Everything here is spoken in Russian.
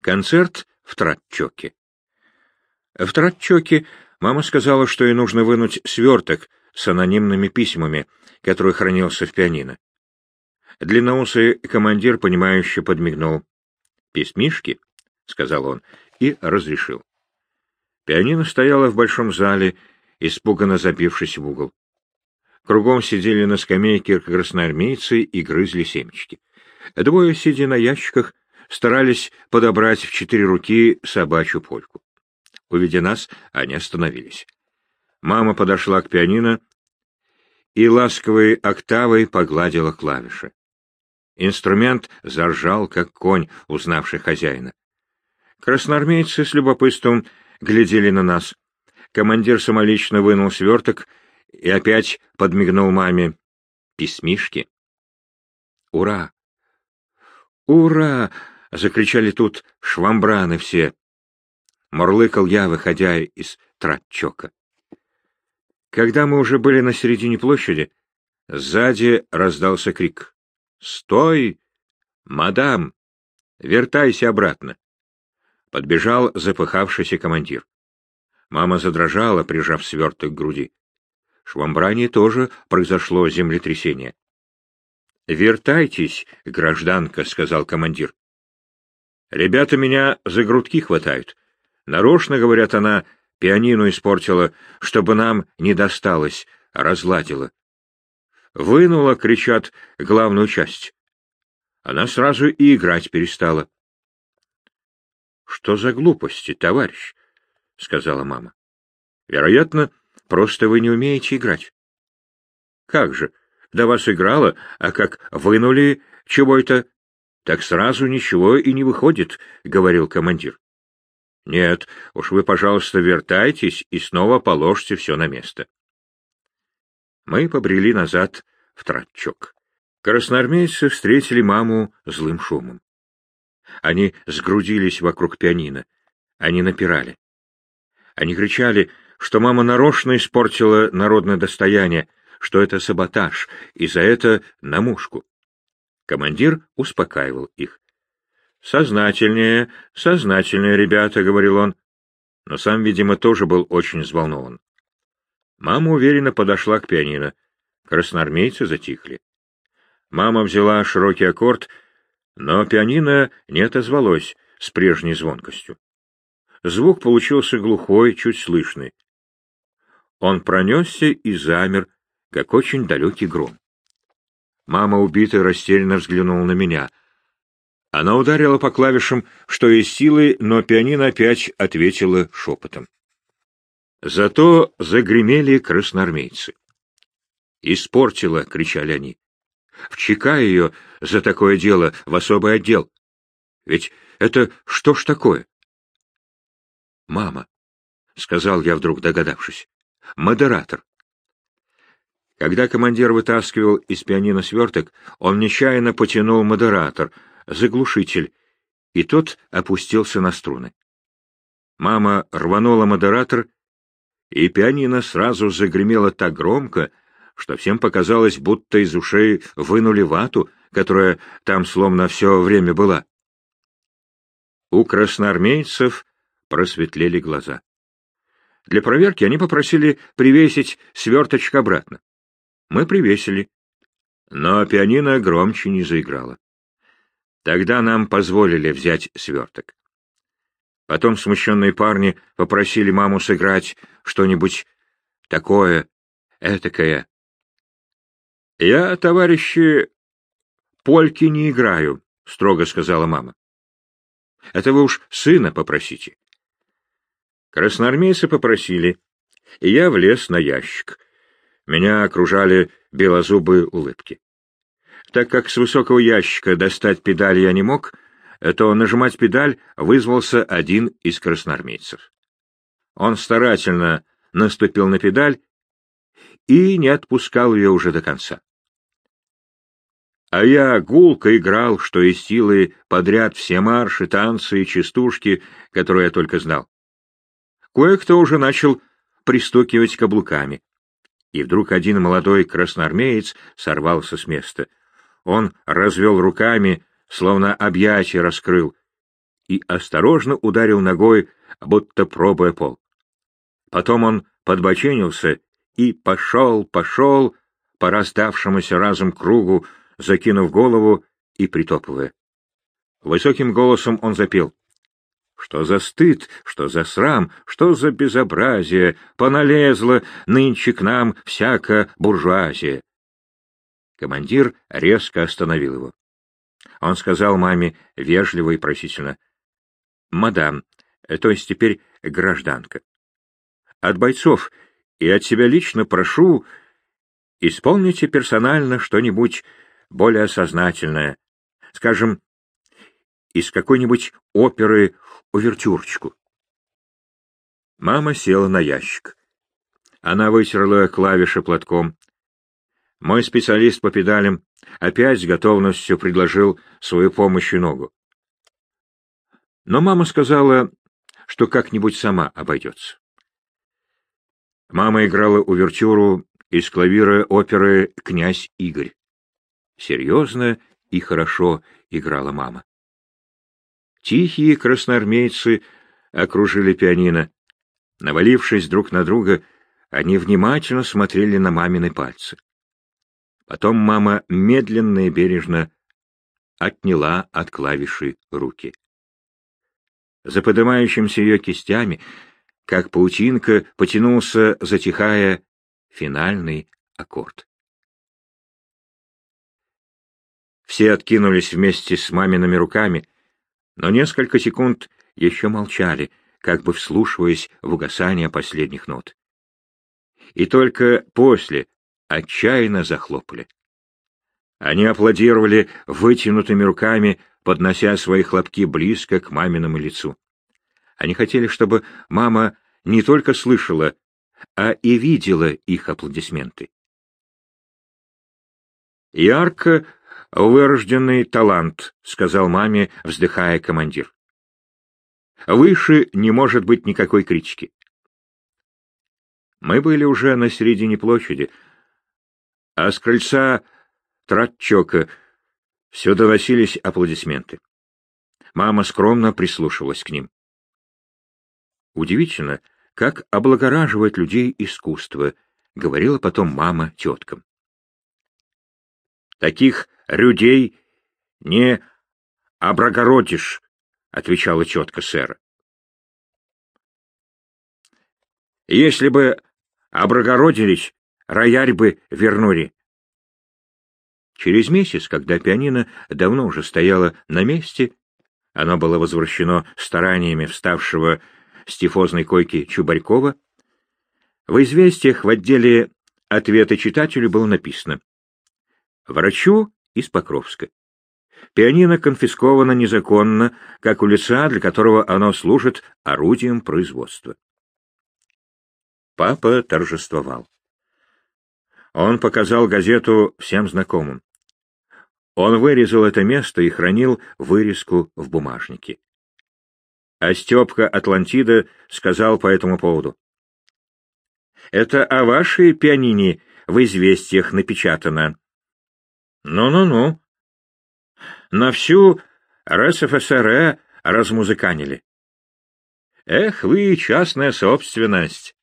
Концерт в Тратчоке. В Тратчоке мама сказала, что ей нужно вынуть сверток с анонимными письмами, который хранился в пианино. Длинноусый командир, понимающе подмигнул. «Письмишки?» — сказал он и разрешил. Пианино стояло в большом зале, испуганно забившись в угол. Кругом сидели на скамейке красноармейцы и грызли семечки. Двое, сидя на ящиках, старались подобрать в четыре руки собачью польку. Увидя нас, они остановились. Мама подошла к пианино и ласковой октавой погладила клавиши. Инструмент заржал, как конь, узнавший хозяина. Красноармейцы с любопытством глядели на нас. Командир самолично вынул сверток и опять подмигнул маме. «Письмишки?» «Ура! Ура!» — закричали тут швамбраны все. Мурлыкал я, выходя из тратчока. Когда мы уже были на середине площади, сзади раздался крик. «Стой! Мадам! Вертайся обратно!» Подбежал запыхавшийся командир. Мама задрожала, прижав сверток к груди. Швамбране тоже произошло землетрясение. «Вертайтесь, гражданка», — сказал командир. «Ребята меня за грудки хватают. Нарочно, — говорят, она, — пианино испортила, чтобы нам не досталось, а разладила. Вынула, кричат, главную часть. Она сразу и играть перестала. — Что за глупости, товарищ? — сказала мама. — Вероятно, просто вы не умеете играть. — Как же, до вас играла, а как вынули чего-то, так сразу ничего и не выходит, — говорил командир. — Нет, уж вы, пожалуйста, вертайтесь и снова положьте все на место. Мы побрели назад в Тратчок. Красноармейцы встретили маму злым шумом. Они сгрудились вокруг пианино. Они напирали. Они кричали, что мама нарочно испортила народное достояние, что это саботаж, и за это на мушку. Командир успокаивал их. «Сознательнее, сознательнее, ребята», — говорил он. Но сам, видимо, тоже был очень взволнован. Мама уверенно подошла к пианино. Красноармейцы затихли. Мама взяла широкий аккорд, но пианино не отозвалось с прежней звонкостью. Звук получился глухой, чуть слышный. Он пронесся и замер, как очень далекий гром. Мама, убитая, растерянно взглянула на меня. Она ударила по клавишам, что из силы, но пианино опять ответила шепотом. Зато загремели красноармейцы. «Испортила!» — кричали они. «В ее за такое дело в особый отдел! Ведь это что ж такое?» «Мама», — сказал я вдруг догадавшись, — «модератор». Когда командир вытаскивал из пианино сверток, он нечаянно потянул модератор, заглушитель, и тот опустился на струны. Мама рванула модератор и пианино сразу загремело так громко, что всем показалось, будто из ушей вынули вату, которая там словно все время была. У красноармейцев просветлели глаза. Для проверки они попросили привесить сверточек обратно. Мы привесили, но пианино громче не заиграло. Тогда нам позволили взять сверток. Потом смущенные парни попросили маму сыграть что-нибудь такое, этакое. «Я, товарищи, польки не играю», — строго сказала мама. «Это вы уж сына попросите». Красноармейцы попросили, и я влез на ящик. Меня окружали белозубые улыбки. Так как с высокого ящика достать педаль я не мог, — то нажимать педаль вызвался один из красноармейцев. Он старательно наступил на педаль и не отпускал ее уже до конца. А я гулко играл, что из силы подряд все марши, танцы и частушки, которые я только знал. Кое-кто уже начал пристукивать каблуками. И вдруг один молодой красноармеец сорвался с места. Он развел руками, словно объятия раскрыл, и осторожно ударил ногой, будто пробуя пол. Потом он подбоченился и пошел, пошел по раздавшемуся разом кругу, закинув голову и притопывая. Высоким голосом он запел. Что за стыд, что за срам, что за безобразие, поналезла нынче к нам всяка буржуазия. Командир резко остановил его. Он сказал маме вежливо и просительно. — Мадам, то есть теперь гражданка, от бойцов и от себя лично прошу, исполните персонально что-нибудь более осознательное, скажем, из какой-нибудь оперы увертюрочку. Мама села на ящик. Она вытерла клавиши платком. Мой специалист по педалям опять с готовностью предложил свою помощь и ногу. Но мама сказала, что как-нибудь сама обойдется. Мама играла увертюру из клавира оперы «Князь Игорь». Серьезно и хорошо играла мама. Тихие красноармейцы окружили пианино. Навалившись друг на друга, они внимательно смотрели на мамины пальцы. Потом мама медленно и бережно отняла от клавиши руки. За подымающимся ее кистями, как паутинка, потянулся, затихая, финальный аккорд. Все откинулись вместе с мамиными руками — но несколько секунд еще молчали, как бы вслушиваясь в угасание последних нот. И только после отчаянно захлопали. Они аплодировали вытянутыми руками, поднося свои хлопки близко к маминому лицу. Они хотели, чтобы мама не только слышала, а и видела их аплодисменты. Ярко вырожденный талант», — сказал маме, вздыхая командир. «Выше не может быть никакой критики». Мы были уже на середине площади, а с крыльца Тратчока все доносились аплодисменты. Мама скромно прислушивалась к ним. Удивительно, как облагораживает людей искусство, — говорила потом мама теткам. Таких людей не облагородишь, — отвечала четко сэра. Если бы облагородились, рояль бы вернули. Через месяц, когда пианино давно уже стояло на месте, оно было возвращено стараниями вставшего с тифозной койки Чубарькова, в известиях в отделе ответа читателю было написано «Врачу из Покровска. Пианино конфисковано незаконно, как у лица, для которого оно служит орудием производства. Папа торжествовал. Он показал газету всем знакомым. Он вырезал это место и хранил вырезку в бумажнике. А Степка Атлантида сказал по этому поводу. «Это о вашей пианине в известиях напечатано. Ну-ну-ну. На всю РСФСР размузыканили. Эх вы, частная собственность!